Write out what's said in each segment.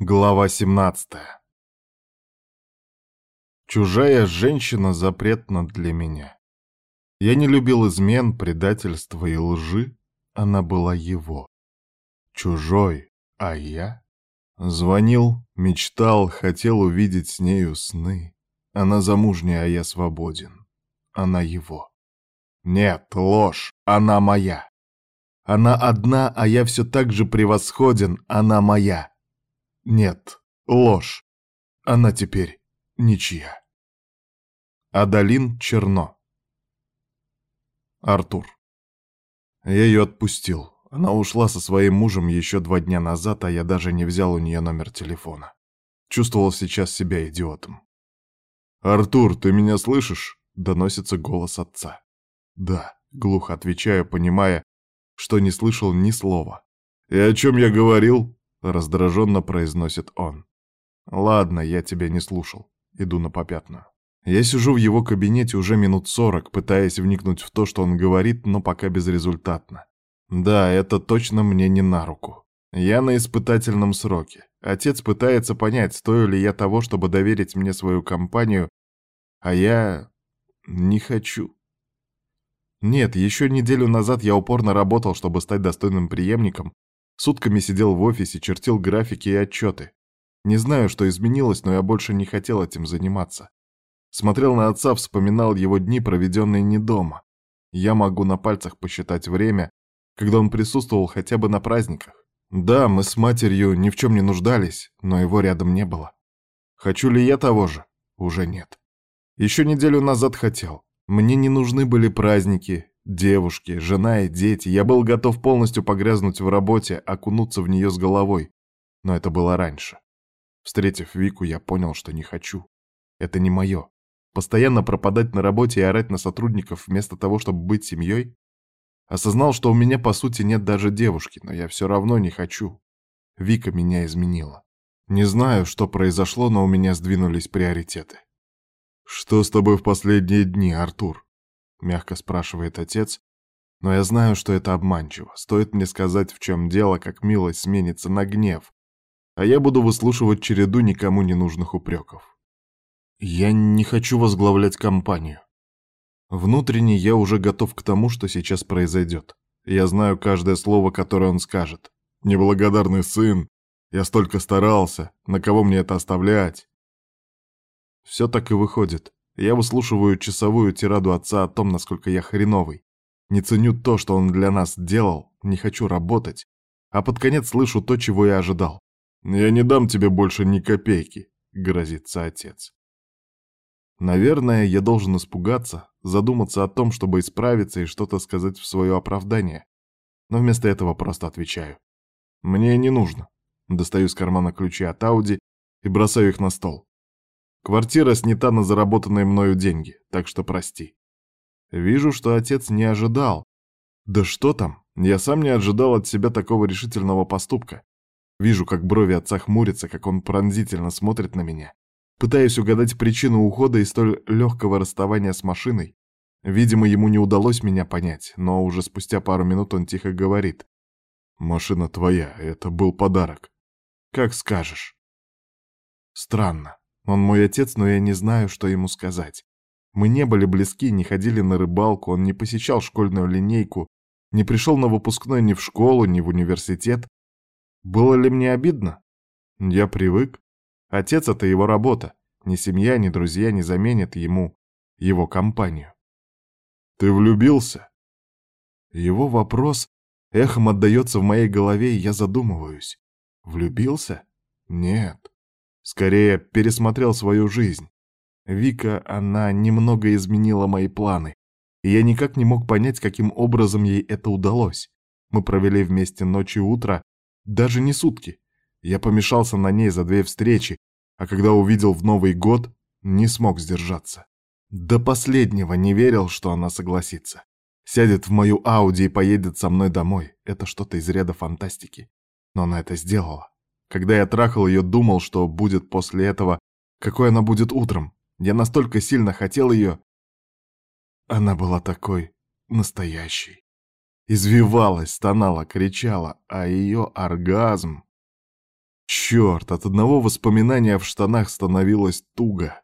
Глава 17 Чужая женщина запретна для меня. Я не любил измен, предательства и лжи. Она была его. Чужой, а я? Звонил, мечтал, хотел увидеть с нею сны. Она замужняя, а я свободен. Она его. Нет, ложь, она моя. Она одна, а я все так же превосходен, она моя. Нет, ложь. Она теперь ничья. Адалин Черно. Артур. Я ее отпустил. Она ушла со своим мужем еще два дня назад, а я даже не взял у нее номер телефона. Чувствовал сейчас себя идиотом. «Артур, ты меня слышишь?» — доносится голос отца. «Да», — глухо отвечаю, понимая, что не слышал ни слова. «И о чем я говорил?» — раздраженно произносит он. «Ладно, я тебя не слушал. Иду на попятную». Я сижу в его кабинете уже минут сорок, пытаясь вникнуть в то, что он говорит, но пока безрезультатно. Да, это точно мне не на руку. Я на испытательном сроке. Отец пытается понять, стою ли я того, чтобы доверить мне свою компанию, а я... не хочу. Нет, еще неделю назад я упорно работал, чтобы стать достойным преемником, Сутками сидел в офисе, чертил графики и отчеты. Не знаю, что изменилось, но я больше не хотел этим заниматься. Смотрел на отца, вспоминал его дни, проведенные не дома. Я могу на пальцах посчитать время, когда он присутствовал хотя бы на праздниках. Да, мы с матерью ни в чем не нуждались, но его рядом не было. Хочу ли я того же? Уже нет. Еще неделю назад хотел. Мне не нужны были праздники, девушки, жена и дети. Я был готов полностью погрязнуть в работе, окунуться в нее с головой. Но это было раньше. Встретив Вику, я понял, что не хочу. Это не мое. Постоянно пропадать на работе и орать на сотрудников вместо того, чтобы быть семьей? Осознал, что у меня по сути нет даже девушки, но я все равно не хочу. Вика меня изменила. Не знаю, что произошло, но у меня сдвинулись приоритеты. «Что с тобой в последние дни, Артур?» — мягко спрашивает отец, но я знаю, что это обманчиво. Стоит мне сказать, в чем дело, как милость сменится на гнев, а я буду выслушивать череду никому не нужных упреков. Я не хочу возглавлять компанию. Внутренне я уже готов к тому, что сейчас произойдет. Я знаю каждое слово, которое он скажет. Неблагодарный сын, я столько старался, на кого мне это оставлять? Все так и выходит. Я выслушиваю часовую тираду отца о а том, насколько я хреновый. Не ценю то, что он для нас делал, не хочу работать. А под конец слышу то, чего я ожидал. «Я не дам тебе больше ни копейки», — грозится отец. Наверное, я должен испугаться, задуматься о том, чтобы исправиться и что-то сказать в свое оправдание. Но вместо этого просто отвечаю. «Мне не нужно». Достаю из кармана ключи от Ауди и бросаю их на стол. Квартира снята на заработанные мною деньги, так что прости. Вижу, что отец не ожидал. Да что там, я сам не ожидал от себя такого решительного поступка. Вижу, как брови отца хмурятся, как он пронзительно смотрит на меня. Пытаюсь угадать причину ухода и столь легкого расставания с машиной. Видимо, ему не удалось меня понять, но уже спустя пару минут он тихо говорит. «Машина твоя, это был подарок. Как скажешь». Странно. Он мой отец, но я не знаю, что ему сказать. Мы не были близки, не ходили на рыбалку, он не посещал школьную линейку, не пришел на выпускной ни в школу, ни в университет. Было ли мне обидно? Я привык. Отец — это его работа. Ни семья, ни друзья не заменят ему его компанию. «Ты влюбился?» Его вопрос эхом отдается в моей голове, и я задумываюсь. «Влюбился? Нет. Скорее пересмотрел свою жизнь. Вика, она немного изменила мои планы. И я никак не мог понять, каким образом ей это удалось. Мы провели вместе ночь и утро, даже не сутки. Я помешался на ней за две встречи, а когда увидел в Новый год, не смог сдержаться. До последнего не верил, что она согласится. Сядет в мою Ауди и поедет со мной домой. Это что-то из ряда фантастики. Но она это сделала. Когда я трахал ее, думал, что будет после этого, какой она будет утром. Я настолько сильно хотел ее. Она была такой настоящей. Извивалась, стонала, кричала, а ее оргазм... Черт, от одного воспоминания в штанах становилось туго.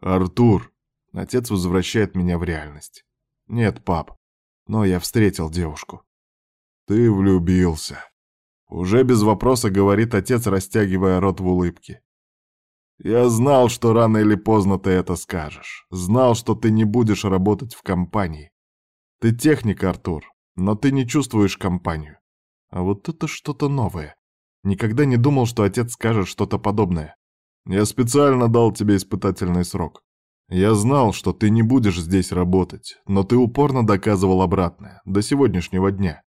Артур, отец возвращает меня в реальность. Нет, пап, но я встретил девушку. Ты влюбился. Уже без вопроса говорит отец, растягивая рот в улыбке. «Я знал, что рано или поздно ты это скажешь. Знал, что ты не будешь работать в компании. Ты техник, Артур, но ты не чувствуешь компанию. А вот это что-то новое. Никогда не думал, что отец скажет что-то подобное. Я специально дал тебе испытательный срок. Я знал, что ты не будешь здесь работать, но ты упорно доказывал обратное, до сегодняшнего дня.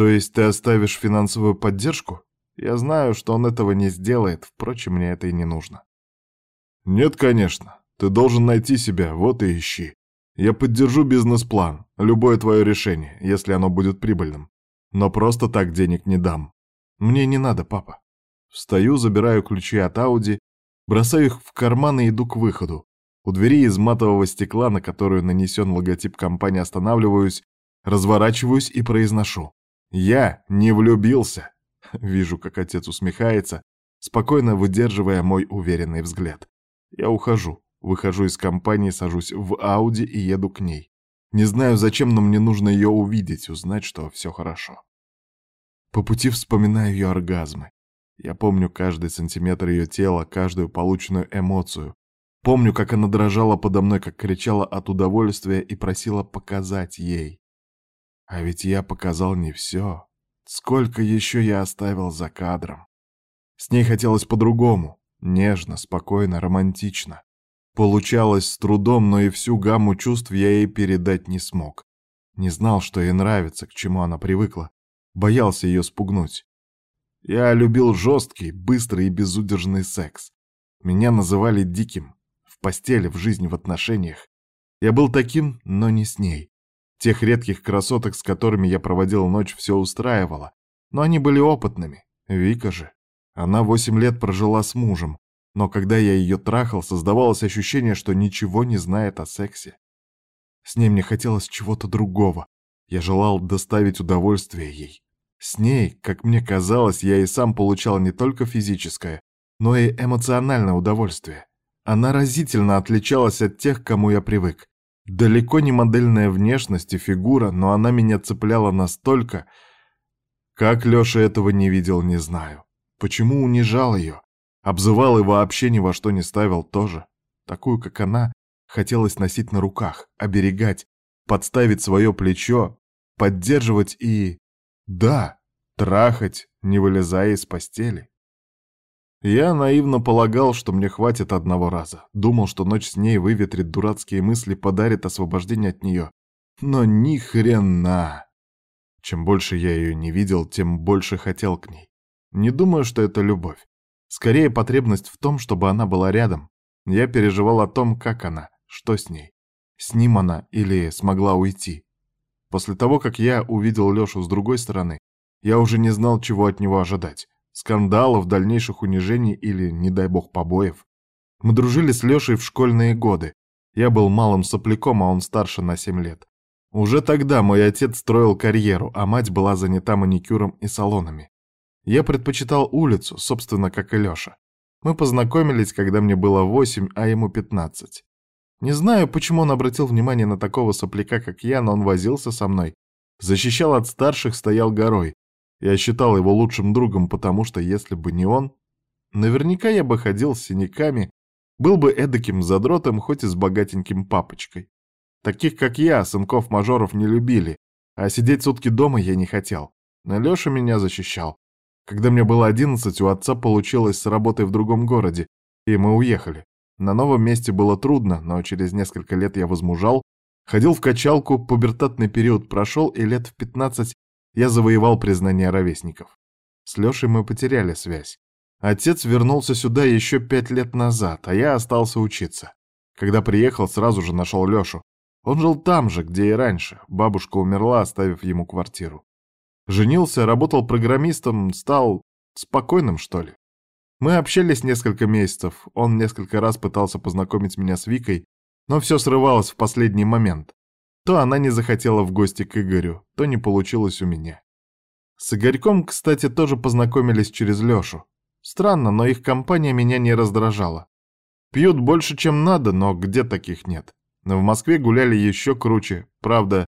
То есть ты оставишь финансовую поддержку? Я знаю, что он этого не сделает, впрочем, мне это и не нужно. Нет, конечно. Ты должен найти себя, вот и ищи. Я поддержу бизнес-план, любое твое решение, если оно будет прибыльным. Но просто так денег не дам. Мне не надо, папа. Встаю, забираю ключи от Ауди, бросаю их в карман и иду к выходу. У двери из матового стекла, на которую нанесен логотип компании, останавливаюсь, разворачиваюсь и произношу. Я не влюбился. Вижу, как отец усмехается, спокойно выдерживая мой уверенный взгляд. Я ухожу, выхожу из компании, сажусь в Ауди и еду к ней. Не знаю зачем, но мне нужно ее увидеть, узнать, что все хорошо. По пути вспоминаю ее оргазмы. Я помню каждый сантиметр ее тела, каждую полученную эмоцию. Помню, как она дрожала подо мной, как кричала от удовольствия и просила показать ей. А ведь я показал не все. Сколько еще я оставил за кадром. С ней хотелось по-другому. Нежно, спокойно, романтично. Получалось с трудом, но и всю гамму чувств я ей передать не смог. Не знал, что ей нравится, к чему она привыкла. Боялся ее спугнуть. Я любил жесткий, быстрый и безудержный секс. Меня называли диким. В постели, в жизни, в отношениях. Я был таким, но не с ней. Тех редких красоток, с которыми я проводил ночь, все устраивало. Но они были опытными. Вика же. Она восемь лет прожила с мужем. Но когда я ее трахал, создавалось ощущение, что ничего не знает о сексе. С ней мне хотелось чего-то другого. Я желал доставить удовольствие ей. С ней, как мне казалось, я и сам получал не только физическое, но и эмоциональное удовольствие. Она разительно отличалась от тех, к кому я привык. Далеко не модельная внешность и фигура, но она меня цепляла настолько, как Лёша этого не видел, не знаю. Почему унижал ее, обзывал и вообще ни во что не ставил тоже. Такую, как она, хотелось носить на руках, оберегать, подставить свое плечо, поддерживать и... Да, трахать, не вылезая из постели. Я наивно полагал, что мне хватит одного раза. Думал, что ночь с ней выветрит дурацкие мысли, подарит освобождение от нее. Но ни хрена! Чем больше я ее не видел, тем больше хотел к ней. Не думаю, что это любовь. Скорее, потребность в том, чтобы она была рядом. Я переживал о том, как она, что с ней. С ним она или смогла уйти. После того, как я увидел Лешу с другой стороны, я уже не знал, чего от него ожидать скандалов, дальнейших унижений или, не дай бог, побоев. Мы дружили с Лешей в школьные годы. Я был малым сопляком, а он старше на 7 лет. Уже тогда мой отец строил карьеру, а мать была занята маникюром и салонами. Я предпочитал улицу, собственно, как и Леша. Мы познакомились, когда мне было 8, а ему 15. Не знаю, почему он обратил внимание на такого сопляка, как я, но он возился со мной. Защищал от старших, стоял горой. Я считал его лучшим другом, потому что если бы не он, наверняка я бы ходил с синяками, был бы эдаким задротом, хоть и с богатеньким папочкой. Таких, как я, сынков-мажоров не любили, а сидеть сутки дома я не хотел. Но Леша меня защищал. Когда мне было одиннадцать, у отца получилось с работой в другом городе, и мы уехали. На новом месте было трудно, но через несколько лет я возмужал, ходил в качалку, пубертатный период прошел, и лет в пятнадцать я завоевал признание ровесников. С Лешей мы потеряли связь. Отец вернулся сюда еще пять лет назад, а я остался учиться. Когда приехал, сразу же нашел Лешу. Он жил там же, где и раньше. Бабушка умерла, оставив ему квартиру. Женился, работал программистом, стал спокойным, что ли. Мы общались несколько месяцев, он несколько раз пытался познакомить меня с Викой, но все срывалось в последний момент что она не захотела в гости к Игорю, то не получилось у меня. С Игорьком, кстати, тоже познакомились через Лёшу. Странно, но их компания меня не раздражала. Пьют больше, чем надо, но где таких нет. Но в Москве гуляли еще круче. Правда,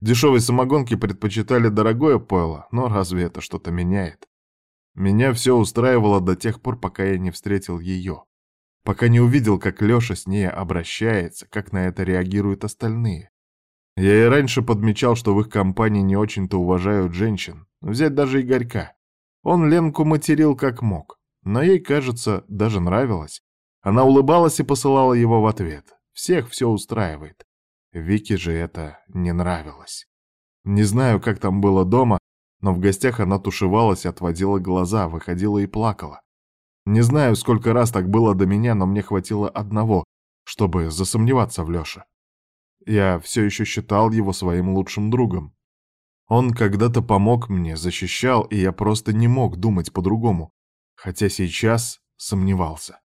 дешевой самогонки предпочитали дорогое пойло, но разве это что-то меняет? Меня все устраивало до тех пор, пока я не встретил ее. Пока не увидел, как Леша с ней обращается, как на это реагируют остальные. Я и раньше подмечал, что в их компании не очень-то уважают женщин. Взять даже Игорька. Он Ленку материл как мог, но ей, кажется, даже нравилось. Она улыбалась и посылала его в ответ. Всех все устраивает. Вике же это не нравилось. Не знаю, как там было дома, но в гостях она тушевалась, отводила глаза, выходила и плакала. Не знаю, сколько раз так было до меня, но мне хватило одного, чтобы засомневаться в Лёше. Я все еще считал его своим лучшим другом. Он когда-то помог мне, защищал, и я просто не мог думать по-другому, хотя сейчас сомневался.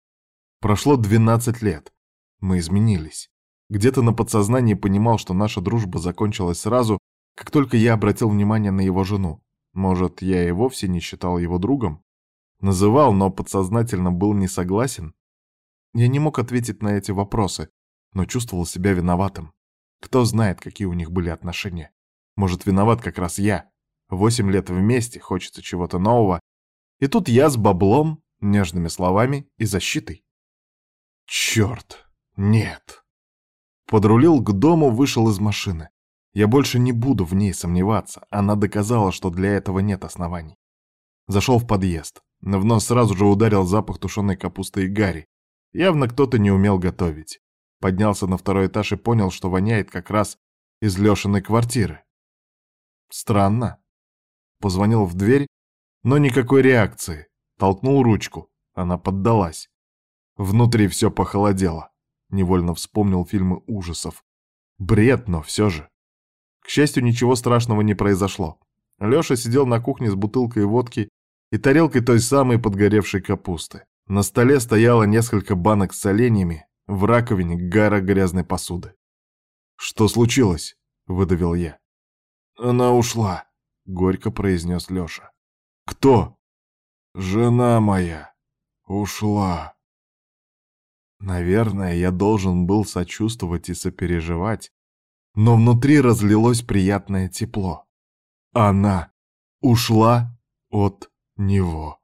Прошло 12 лет. Мы изменились. Где-то на подсознании понимал, что наша дружба закончилась сразу, как только я обратил внимание на его жену. Может, я и вовсе не считал его другом? Называл, но подсознательно был не согласен? Я не мог ответить на эти вопросы, но чувствовал себя виноватым. Кто знает, какие у них были отношения. Может, виноват как раз я. Восемь лет вместе, хочется чего-то нового. И тут я с баблом, нежными словами и защитой. Черт, нет. Подрулил к дому, вышел из машины. Я больше не буду в ней сомневаться. Она доказала, что для этого нет оснований. Зашел в подъезд. В нос сразу же ударил запах тушеной капусты и гари. Явно кто-то не умел готовить поднялся на второй этаж и понял, что воняет как раз из Лешиной квартиры. Странно. Позвонил в дверь, но никакой реакции. Толкнул ручку. Она поддалась. Внутри все похолодело. Невольно вспомнил фильмы ужасов. Бред, но все же. К счастью, ничего страшного не произошло. Леша сидел на кухне с бутылкой водки и тарелкой той самой подгоревшей капусты. На столе стояло несколько банок с оленями, в раковине гора грязной посуды. «Что случилось?» — выдавил я. «Она ушла», — горько произнес Леша. «Кто?» «Жена моя. Ушла». Наверное, я должен был сочувствовать и сопереживать, но внутри разлилось приятное тепло. Она ушла от него.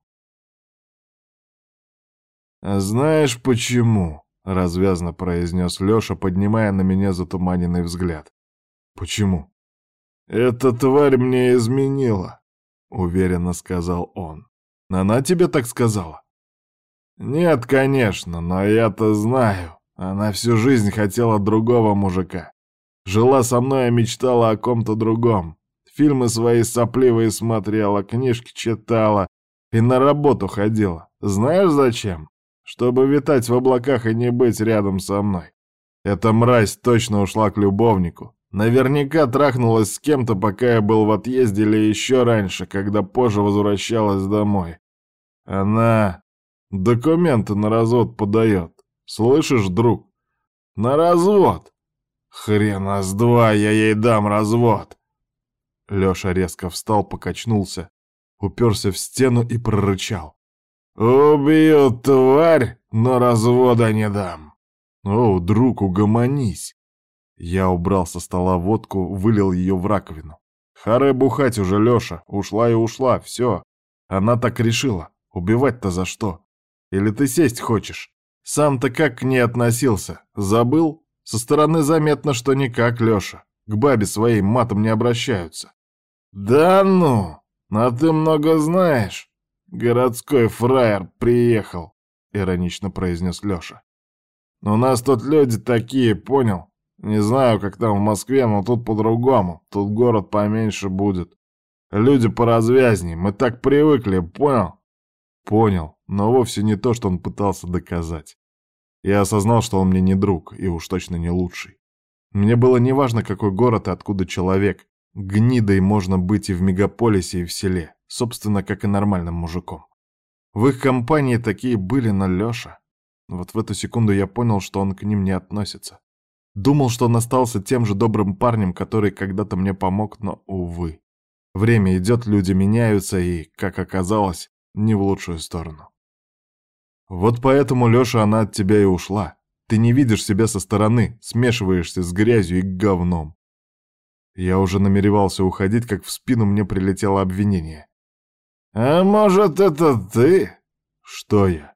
«Знаешь почему?» — развязно произнес Леша, поднимая на меня затуманенный взгляд. «Почему?» «Эта тварь мне изменила», — уверенно сказал он. «Она тебе так сказала?» «Нет, конечно, но я-то знаю. Она всю жизнь хотела другого мужика. Жила со мной и мечтала о ком-то другом. Фильмы свои сопливые смотрела, книжки читала и на работу ходила. Знаешь зачем?» чтобы витать в облаках и не быть рядом со мной. Эта мразь точно ушла к любовнику. Наверняка трахнулась с кем-то, пока я был в отъезде или еще раньше, когда позже возвращалась домой. Она документы на развод подает. Слышишь, друг? На развод! Хрена с два, я ей дам развод! Леша резко встал, покачнулся, уперся в стену и прорычал. «Убью, тварь, но развода не дам!» «О, друг, угомонись!» Я убрал со стола водку, вылил ее в раковину. «Харе бухать уже, Леша, ушла и ушла, все. Она так решила. Убивать-то за что? Или ты сесть хочешь? Сам-то как к ней относился? Забыл? Со стороны заметно, что никак, Леша. К бабе своей матом не обращаются». «Да ну! А ты много знаешь!» «Городской фраер приехал», — иронично произнес Лёша. «Но у нас тут люди такие, понял? Не знаю, как там в Москве, но тут по-другому. Тут город поменьше будет. Люди поразвязней, мы так привыкли, понял?» «Понял, но вовсе не то, что он пытался доказать. Я осознал, что он мне не друг и уж точно не лучший. Мне было неважно, какой город и откуда человек. Гнидой можно быть и в мегаполисе, и в селе собственно, как и нормальным мужиком. В их компании такие были, но Лёша... Вот в эту секунду я понял, что он к ним не относится. Думал, что он остался тем же добрым парнем, который когда-то мне помог, но, увы. Время идет, люди меняются и, как оказалось, не в лучшую сторону. Вот поэтому, Лёша, она от тебя и ушла. Ты не видишь себя со стороны, смешиваешься с грязью и говном. Я уже намеревался уходить, как в спину мне прилетело обвинение. А может, это ты? Что я?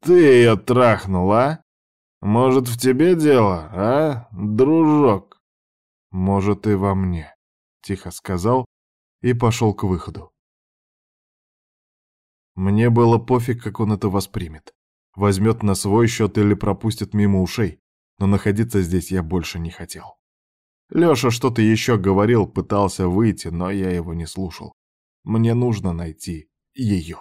Ты ее трахнула? Может, в тебе дело, а, дружок? Может, и во мне, тихо сказал и пошел к выходу. Мне было пофиг, как он это воспримет. Возьмет на свой счет или пропустит мимо ушей, но находиться здесь я больше не хотел. Леша что-то еще говорил, пытался выйти, но я его не слушал. Мне нужно найти ее.